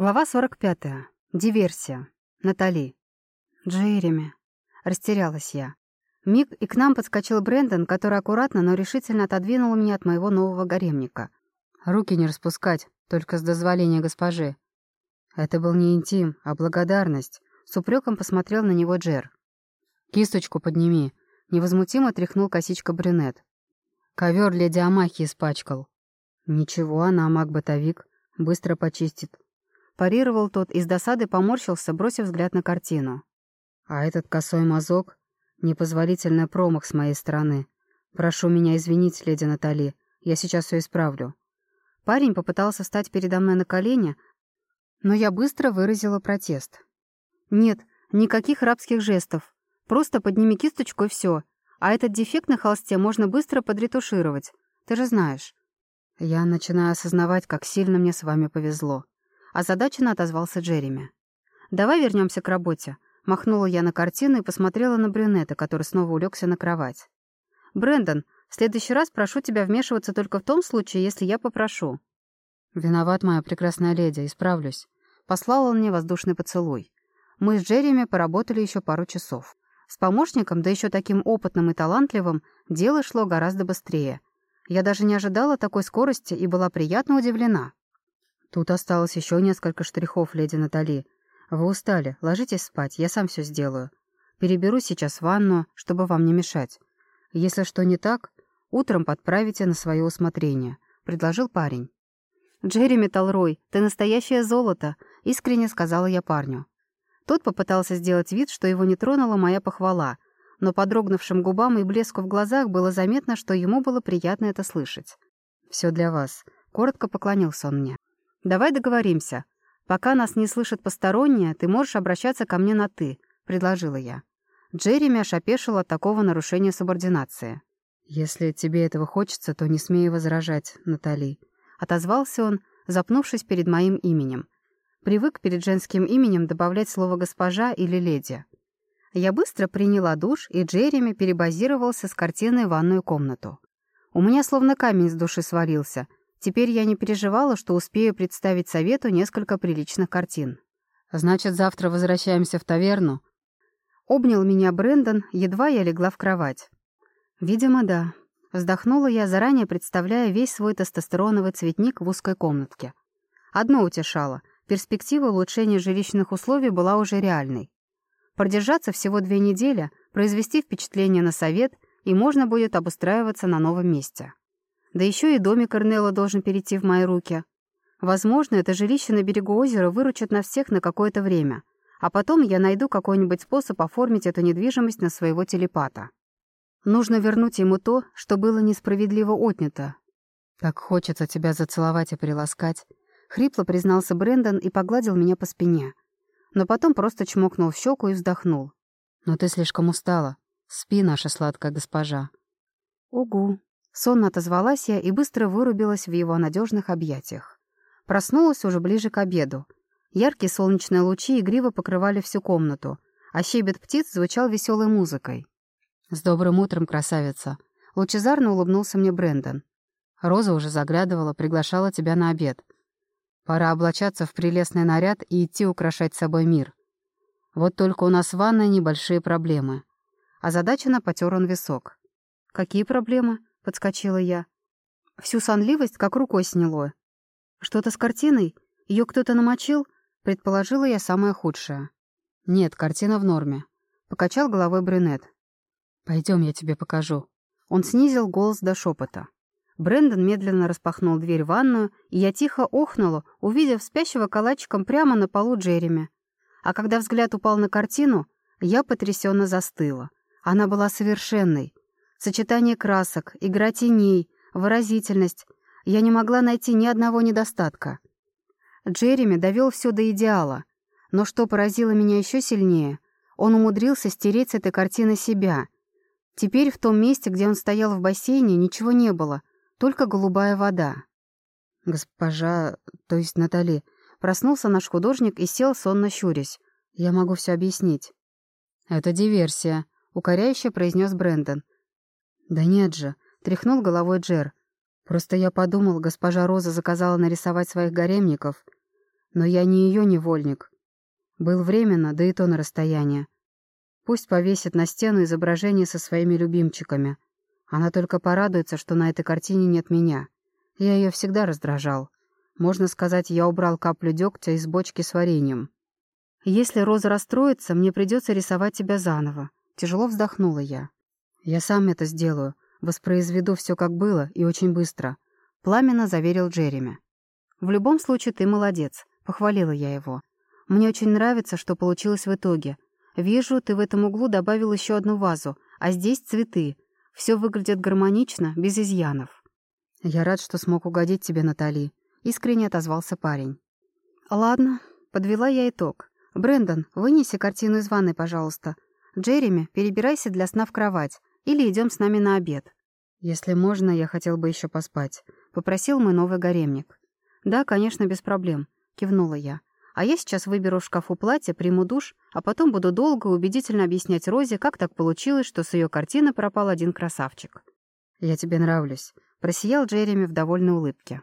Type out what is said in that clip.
Глава 45. Диверсия. Натали. Джереми. Растерялась я. Миг, и к нам подскочил Брэндон, который аккуратно, но решительно отодвинул меня от моего нового гаремника. «Руки не распускать, только с дозволения госпожи». Это был не интим, а благодарность. С упреком посмотрел на него Джер. «Кисточку подними», — невозмутимо тряхнул косичка брюнет. Ковер леди Амахи испачкал. «Ничего, она маг-бытовик, быстро почистит», Парировал тот и с досады поморщился, бросив взгляд на картину. А этот косой мазок — непозволительный промах с моей стороны. Прошу меня извинить, леди Натали, я сейчас все исправлю. Парень попытался встать передо мной на колени, но я быстро выразила протест. «Нет, никаких рабских жестов. Просто подними кисточку и все. А этот дефект на холсте можно быстро подретушировать. Ты же знаешь». Я начинаю осознавать, как сильно мне с вами повезло. Озадаченно отозвался Джереми. «Давай вернемся к работе». Махнула я на картину и посмотрела на брюнета, который снова улегся на кровать. «Брэндон, в следующий раз прошу тебя вмешиваться только в том случае, если я попрошу». «Виноват, моя прекрасная леди, исправлюсь». Послал он мне воздушный поцелуй. Мы с Джереми поработали еще пару часов. С помощником, да еще таким опытным и талантливым, дело шло гораздо быстрее. Я даже не ожидала такой скорости и была приятно удивлена. Тут осталось еще несколько штрихов, леди Натали. Вы устали, ложитесь спать, я сам все сделаю. Переберу сейчас ванну, чтобы вам не мешать. Если что не так, утром подправите на свое усмотрение», — предложил парень. «Джереми Талрой, ты настоящее золото», — искренне сказала я парню. Тот попытался сделать вид, что его не тронула моя похвала, но по дрогнувшим губам и блеску в глазах было заметно, что ему было приятно это слышать. «Все для вас», — коротко поклонился он мне. «Давай договоримся. Пока нас не слышат посторонние, ты можешь обращаться ко мне на «ты», — предложила я. Джереми аж опешил от такого нарушения субординации. «Если тебе этого хочется, то не смей возражать, Натали», — отозвался он, запнувшись перед моим именем. Привык перед женским именем добавлять слово «госпожа» или «леди». Я быстро приняла душ, и Джереми перебазировался с картины в ванную комнату. У меня словно камень с души свалился — Теперь я не переживала, что успею представить совету несколько приличных картин. «Значит, завтра возвращаемся в таверну?» Обнял меня Брэндон, едва я легла в кровать. «Видимо, да». Вздохнула я, заранее представляя весь свой тестостероновый цветник в узкой комнатке. Одно утешало. Перспектива улучшения жилищных условий была уже реальной. Продержаться всего две недели, произвести впечатление на совет, и можно будет обустраиваться на новом месте. Да еще и домик Корнелла должен перейти в мои руки. Возможно, это жилище на берегу озера выручит нас всех на какое-то время, а потом я найду какой-нибудь способ оформить эту недвижимость на своего телепата. Нужно вернуть ему то, что было несправедливо отнято. «Так хочется тебя зацеловать и приласкать», — хрипло признался Брэндон и погладил меня по спине. Но потом просто чмокнул в щеку и вздохнул. «Но ты слишком устала. Спи, наша сладкая госпожа». «Угу», Сонно отозвалась я и быстро вырубилась в его надежных объятиях. Проснулась уже ближе к обеду. Яркие солнечные лучи игриво покрывали всю комнату, а щебет птиц звучал веселой музыкой. «С добрым утром, красавица!» Лучезарно улыбнулся мне Брэндон. «Роза уже заглядывала, приглашала тебя на обед. Пора облачаться в прелестный наряд и идти украшать собой мир. Вот только у нас в ванной небольшие проблемы». Озадаченно потер он висок. «Какие проблемы?» — подскочила я. Всю сонливость как рукой сняло. «Что-то с картиной? Ее кто-то намочил?» — предположила я самое худшее. «Нет, картина в норме», — покачал головой брюнет. Пойдем, я тебе покажу». Он снизил голос до шепота. Брэндон медленно распахнул дверь в ванную, и я тихо охнула, увидев спящего калачиком прямо на полу Джереми. А когда взгляд упал на картину, я потрясенно застыла. Она была совершенной, Сочетание красок, игра теней, выразительность. Я не могла найти ни одного недостатка. Джереми довел все до идеала. Но что поразило меня еще сильнее, он умудрился стереть с этой картины себя. Теперь в том месте, где он стоял в бассейне, ничего не было, только голубая вода. «Госпожа, то есть Натали», проснулся наш художник и сел, сонно щурясь. «Я могу все объяснить». «Это диверсия», — укоряюще произнес Брэндон. «Да нет же», — тряхнул головой Джер. «Просто я подумал, госпожа Роза заказала нарисовать своих гаремников. Но я не ее невольник. Был временно, да и то на расстояние. Пусть повесит на стену изображение со своими любимчиками. Она только порадуется, что на этой картине нет меня. Я ее всегда раздражал. Можно сказать, я убрал каплю дегтя из бочки с вареньем. Если Роза расстроится, мне придется рисовать тебя заново. Тяжело вздохнула я. Я сам это сделаю. Воспроизведу все как было и очень быстро. Пламенно заверил Джереми. В любом случае ты молодец. Похвалила я его. Мне очень нравится, что получилось в итоге. Вижу, ты в этом углу добавил еще одну вазу, а здесь цветы. Все выглядит гармонично, без изъянов. Я рад, что смог угодить тебе, Натали. Искренне отозвался парень. Ладно, подвела я итог. Брэндон, вынеси картину из ванной, пожалуйста. Джереми, перебирайся для сна в кровать. Или идем с нами на обед. Если можно, я хотел бы еще поспать. Попросил мой новый гаремник. Да, конечно, без проблем. Кивнула я. А я сейчас выберу в шкафу платье, приму душ, а потом буду долго и убедительно объяснять Розе, как так получилось, что с ее картины пропал один красавчик. «Я тебе нравлюсь», — просиял Джереми в довольной улыбке.